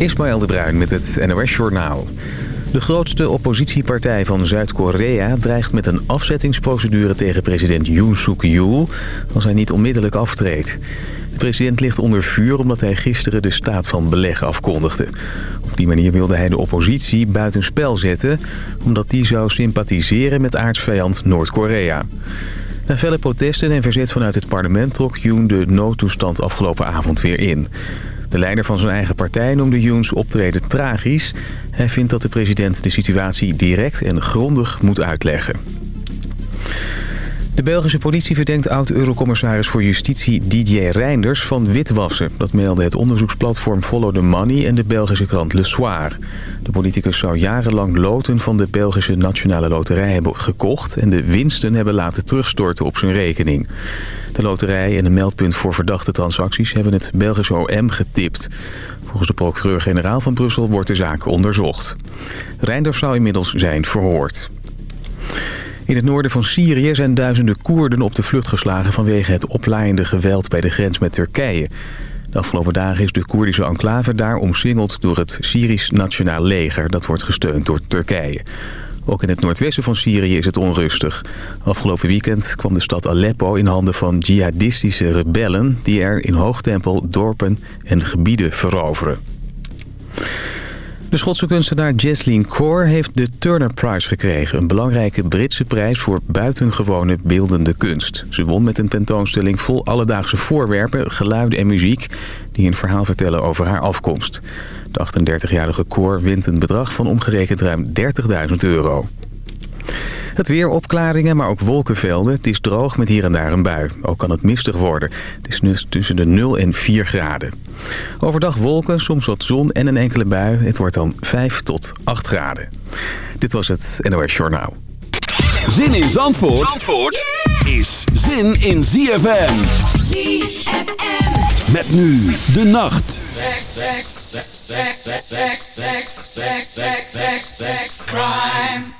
Ismaël de Bruin met het NOS Journaal. De grootste oppositiepartij van Zuid-Korea dreigt met een afzettingsprocedure tegen president Yoon Suk-yeol als hij niet onmiddellijk aftreedt. De president ligt onder vuur omdat hij gisteren de staat van beleg afkondigde. Op die manier wilde hij de oppositie buitenspel zetten omdat die zou sympathiseren met aardsvijand Noord-Korea. Na felle protesten en verzet vanuit het parlement trok Yoon de noodtoestand afgelopen avond weer in. De leider van zijn eigen partij noemde Yoons optreden tragisch. Hij vindt dat de president de situatie direct en grondig moet uitleggen. De Belgische politie verdenkt oud-eurocommissaris voor Justitie Didier Reinders van witwassen. Dat meldde het onderzoeksplatform Follow the Money en de Belgische krant Le Soir. De politicus zou jarenlang loten van de Belgische Nationale Loterij hebben gekocht... en de winsten hebben laten terugstorten op zijn rekening. De loterij en een meldpunt voor verdachte transacties hebben het Belgische OM getipt. Volgens de procureur-generaal van Brussel wordt de zaak onderzocht. Reinders zou inmiddels zijn verhoord. In het noorden van Syrië zijn duizenden Koerden op de vlucht geslagen... vanwege het oplaaiende geweld bij de grens met Turkije. De afgelopen dagen is de Koerdische enclave daar omsingeld door het Syrisch Nationaal Leger. Dat wordt gesteund door Turkije. Ook in het noordwesten van Syrië is het onrustig. Afgelopen weekend kwam de stad Aleppo in handen van jihadistische rebellen... die er in hoogtempel dorpen en gebieden veroveren. De Schotse kunstenaar Jesleen Core heeft de Turner Prize gekregen. Een belangrijke Britse prijs voor buitengewone beeldende kunst. Ze won met een tentoonstelling vol alledaagse voorwerpen, geluiden en muziek... die een verhaal vertellen over haar afkomst. De 38-jarige Core wint een bedrag van omgerekend ruim 30.000 euro. Het weer opklaringen, maar ook wolkenvelden. Het is droog met hier en daar een bui. Ook kan het mistig worden. Het is nu tussen de 0 en 4 graden. Overdag wolken, soms wat zon en een enkele bui. Het wordt dan 5 tot 8 graden. Dit was het NOS Journaal. Zin in Zandvoort, Zandvoort is zin in ZFM. ZFM. Met nu de nacht. Crime.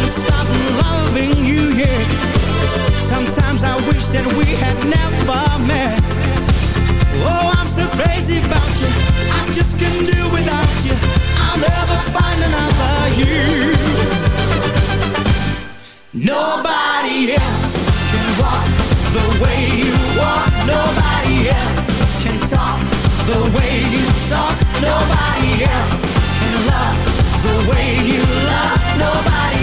Loving you. Sometimes I wish that we had never met. Oh, I'm so crazy about you. I just can't do without you. I'll never find another you. Nobody else can walk the way you walk. Nobody else can talk the way you talk. Nobody else can love the way you love. Nobody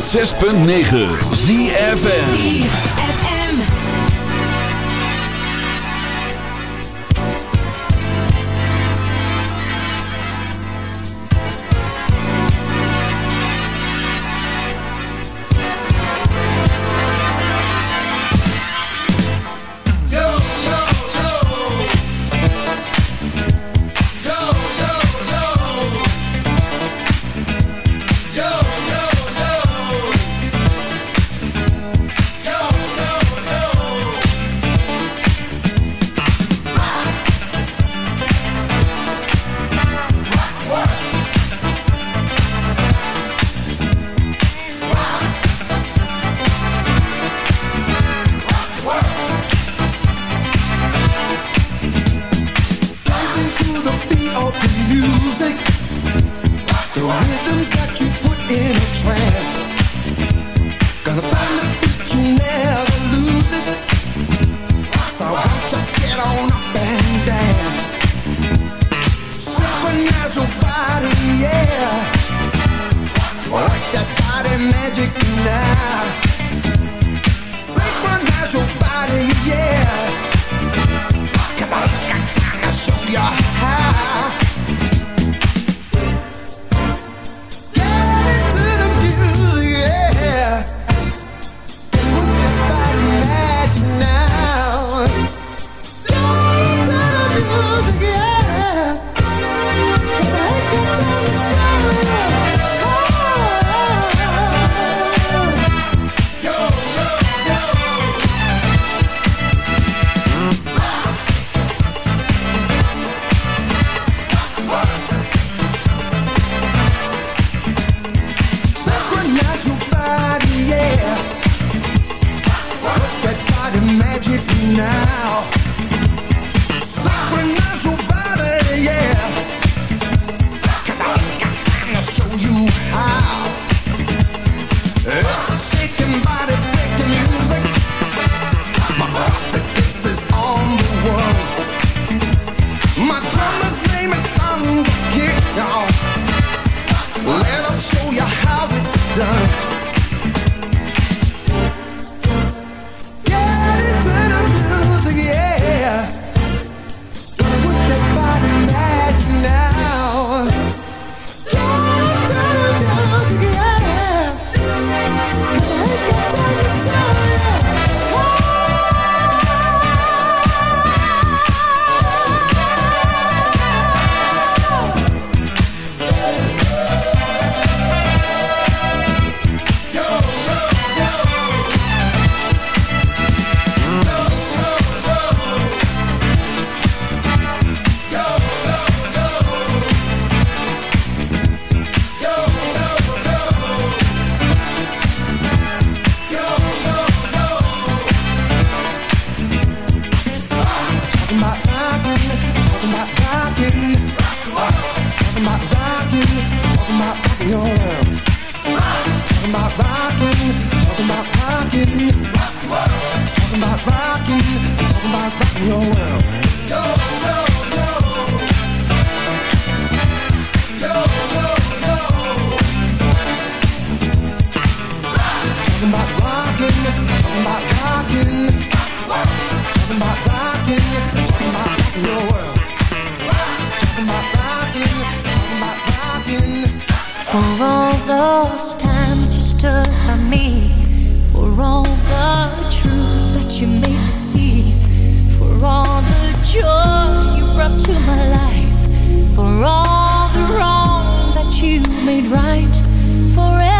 106.9 ZFN the truth that you made me see. For all the joy you brought to my life. For all the wrong that you made right. Forever.